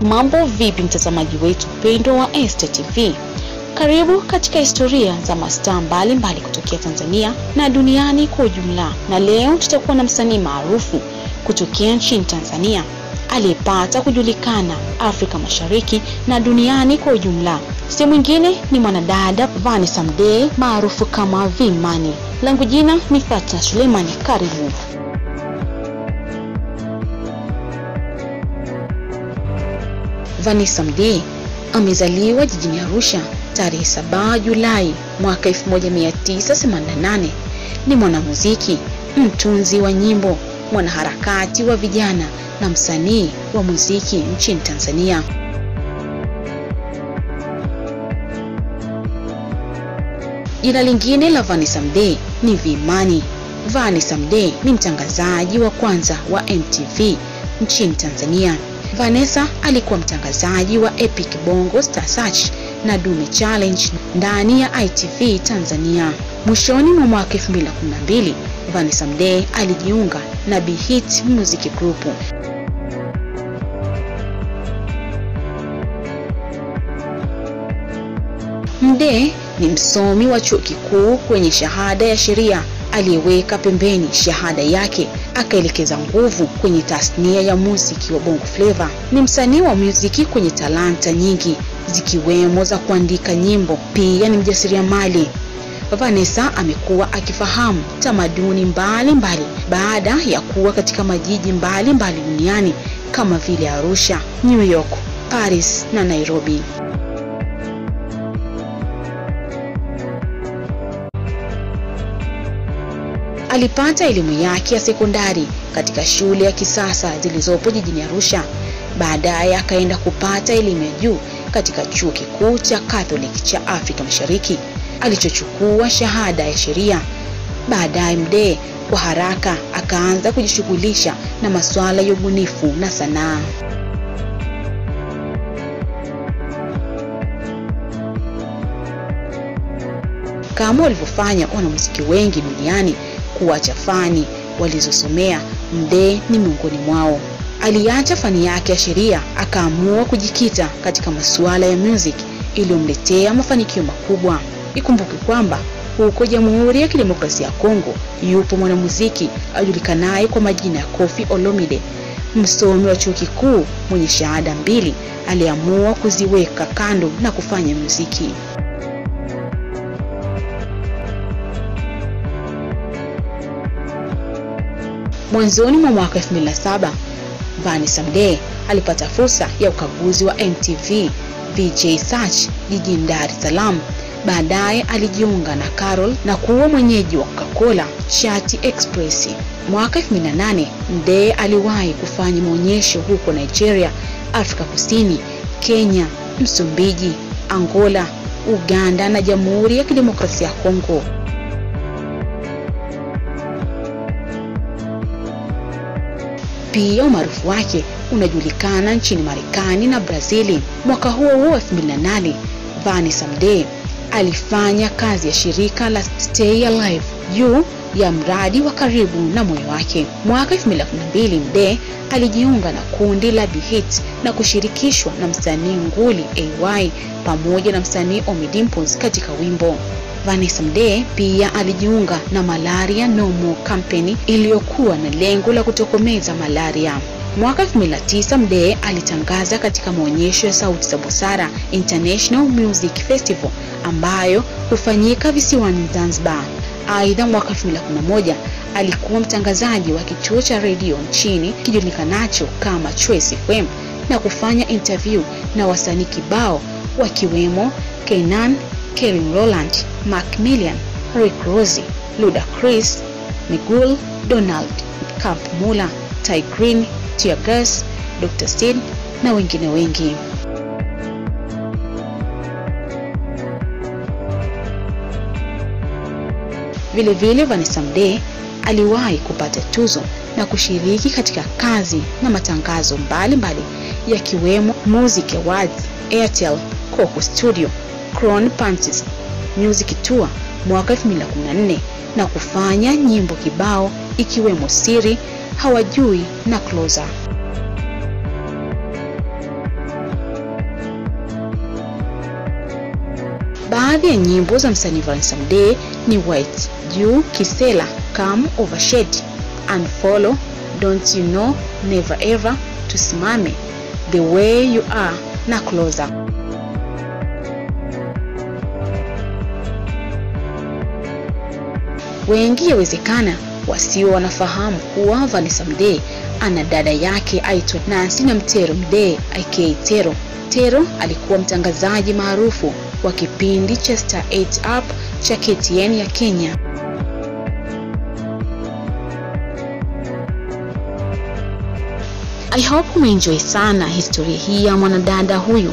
Mambo vipi mtazamaji wetu pendwa wa sttv TV? Karibu katika historia za mastaa mbalimbali kutokea Tanzania na duniani kwa ujumla. Na leo tutakuwa na msanii maarufu kutokea nchini Tanzania aliyepata kujulikana Afrika Mashariki na duniani kwa ujumla. Si mwingine ni mwanadada Vanessa Mdee maarufu kama Vimani. Langu jina ni Fatna Suleimani. Karibu. Vanessa Mdee amezaliwa jijini Arusha tarehe 7 Julai mwaka 1988. Ni mwanamuziki, mtunzi wa nyimbo, mwanaharakati wa vijana na msanii wa muziki nchini Tanzania. Jina lingine la Vanessa Mdee ni Vimani. Vanessa Mdee ni mtangazaji wa kwanza wa MTV nchini Tanzania. Vanessa alikuwa mtangazaji wa Epic Bongo Star Search na Dume Challenge ndani ya ITV Tanzania. Mwishoni mwa mwaka 2012, Vanessa Mdee alijiunga na Be Hit Music Group. Mdee ni msomi wa chuo kikuu kwenye shahada ya sheria aliyeweka pembeni shahada yake akaelekeza nguvu kwenye tasnia ya muziki wa Bongo Flava. Ni msanii wa muziki kwenye talanta nyingi zikiwemo za kuandika nyimbo. Pia ni mjasiriamali. Vanessa amekuwa akifahamu tamaduni mbalimbali baada ya kuwa katika majiji mbalimbali duniani kama vile Arusha, New York, Paris na Nairobi. Alipata elimu yake ya sekondari katika shule ya kisasa zilizopo jijini Arusha. Baadaye akaenda kupata elimu ya juu katika chuo kikuu cha Catholic cha Afrika Mashariki alichochukua shahada ya sheria. Baadaye Mdee kwa haraka akaanza kujishughulisha na masuala ya ubunifu na sanaa. Kama walivyofanya wanamuziki wengi duniani kuacha fani walizosomea, Mdee ni miongoni mwao. Aliacha fani yake ya sheria akaamua kujikita katika masuala ya music iliyomletea mafanikio makubwa. Ikumbuke kwamba huko Jamhuri ya Kidemokrasia ya Kongo yupo mwanamuziki ajulikanaye kwa majina ya Koffi Olomide, msomi wa chuo kikuu mwenye shahada mbili, aliamua kuziweka kando na kufanya muziki. Mwanzoni mwa mwaka 2007 Vanessa Mdee alipata fursa ya ukaguzi wa MTV VJ Search jijini Dar es Salaam. Baadaye alijiunga na Carol na kuwa mwenyeji wa Coca-Cola Chati Express. Mwaka 2008 Mdee aliwahi kufanya maonyesho huko Nigeria, Afrika Kusini, Kenya, Msumbiji, Angola, Uganda na Jamhuri ya Kidemokrasia ya Kongo. Pia umaarufu wake unajulikana nchini Marekani na Brazili. Mwaka huo huo 2008, vani Mdee alifanya kazi ya shirika la Stay Alive juu ya mradi wa karibu na moyo wake. Mwaka 2012, mde alijiunga na kundi la Bhit Hit na kushirikishwa na msanii nguli AY pamoja na msanii Ommy Dimpoz katika wimbo. Vanessa Mdee pia alijiunga na Malaria No More Campaign iliyokuwa na lengo la kutokomeza malaria. Mwaka 2009 Mdee alitangaza katika maonyesho ya Sauti za Busara International Music Festival ambayo hufanyika visiwani Zanzibar. Aidha, mwaka 2011 alikuwa mtangazaji wa kituo cha redio nchini kijulikanacho kama Choice FM na kufanya interview na wasanii kibao wakiwemo Kenan Kevin Rowland, Macmillian, Rick Rosie, Ludacris, Miguel, Donald, Camp Mula, Ty Green, Tia Dr. Steed na wengine wengi. Vilevile Vanessa Mdee aliwahi kupata tuzo na kushiriki katika kazi na matangazo mbalimbali yakiwemo Music Awards, Airtel, Coco Studio, Crown Panties Music Tour mwaka 2014 na kufanya nyimbo kibao ikiwemo Siri, Hawajui na Closer. Baadhi ya nyimbo za msanii Vanessa Mdee ni White, Juu, Kisela, Come, overshed Unfollow, Don't You Know, Never Ever, Tusimame, The Way You Are na Closer. Wengi yawezekana wasio wanafahamu kuwa Vanessa Mdee ana dada yake aitwa Nancy Namtero Mdee aka Tero. Tero alikuwa mtangazaji maarufu wa kipindi cha Star 8 Up cha KTN ya Kenya. I hope umeenjoy sana historia hii ya mwanadada huyu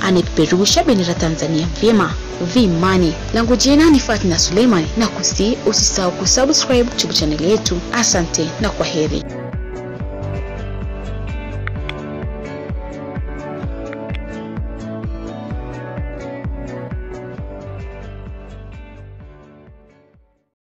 anayepeperusha bendera Tanzania vyema. Vimani langu jina ni Fatna Suleiman na kusi, usisahau kusubscribe YouTube channel yetu. Asante na kwaheri.